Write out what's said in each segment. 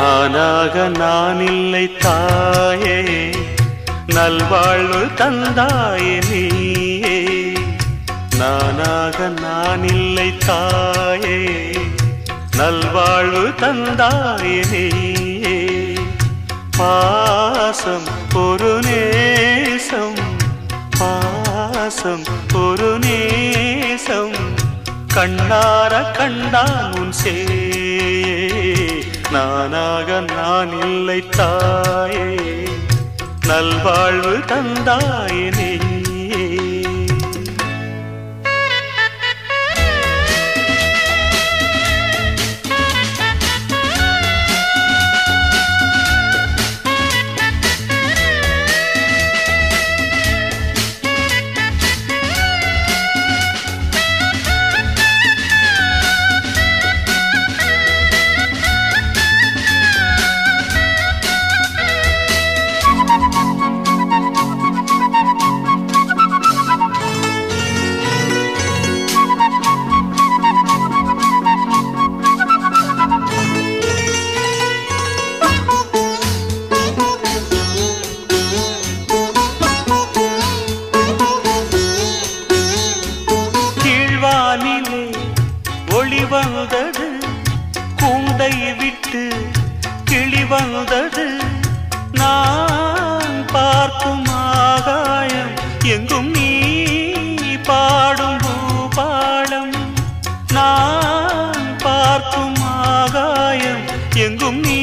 நானாக நான் இல்லை தாயே. நல்வாழ்வு தந்தாயே நீயே. நானாக நான் இல்லை தாயே. நல்வாழ்வு தந்தாயே நீயே. பாசம் ஒரு நேசம். பாசம் ஒரு நேசம். கண்ணார கண்டான் உன் சே நானாக நான் இல்லை தாயே. நல்வாழ்வு தந்தாயினே. வந்தது கூண்டை விட்டு கிளி வந்தது. நான் பார்க்கும் ஆகாயம் எங்கும் நீ பாடும் பூபாலம் நான் பார்க்கும் ஆகாயம் எங்கும் நீ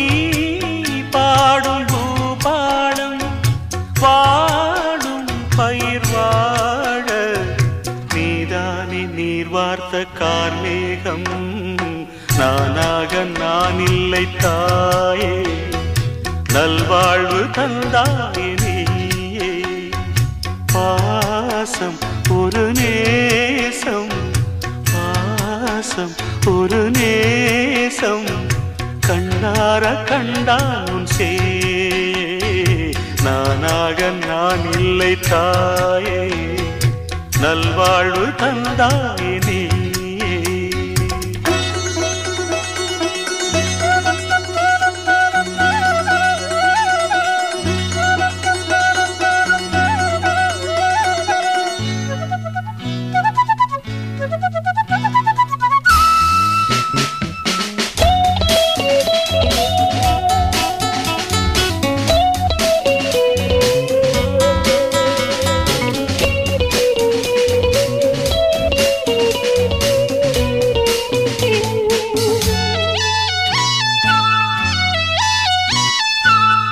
பாடும் பூபாலம் வாடும் பயிர் வாழ நீதானே நீர் வார்த்த நான் இல்லை தாயே நல்வாழ்வு தந்தாயே நீயே. பாசம் ஒரு நேசம் பாசம் ஒரு நேசம் கண்ணார கண்டான் சே நானாக நான் இல்லை தாயே நல்வாழ்வு தந்தாயே நீ.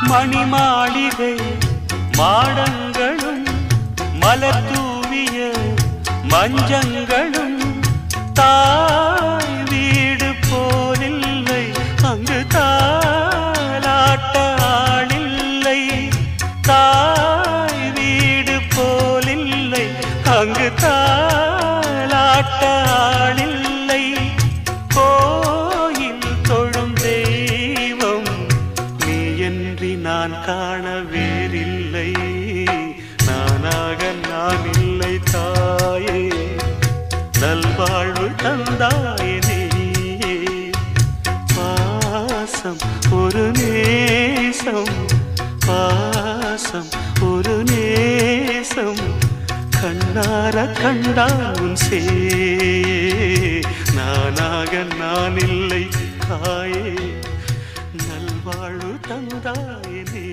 மணி மாளிகை மாடங்களும் மலத்தூவிய மஞ்சங்களும் தா சிரிக்கும் கண்ணார கண்டாலும் சே. நானாக நான் இல்லை தாயே நல்வாழ்வு தந்தாயே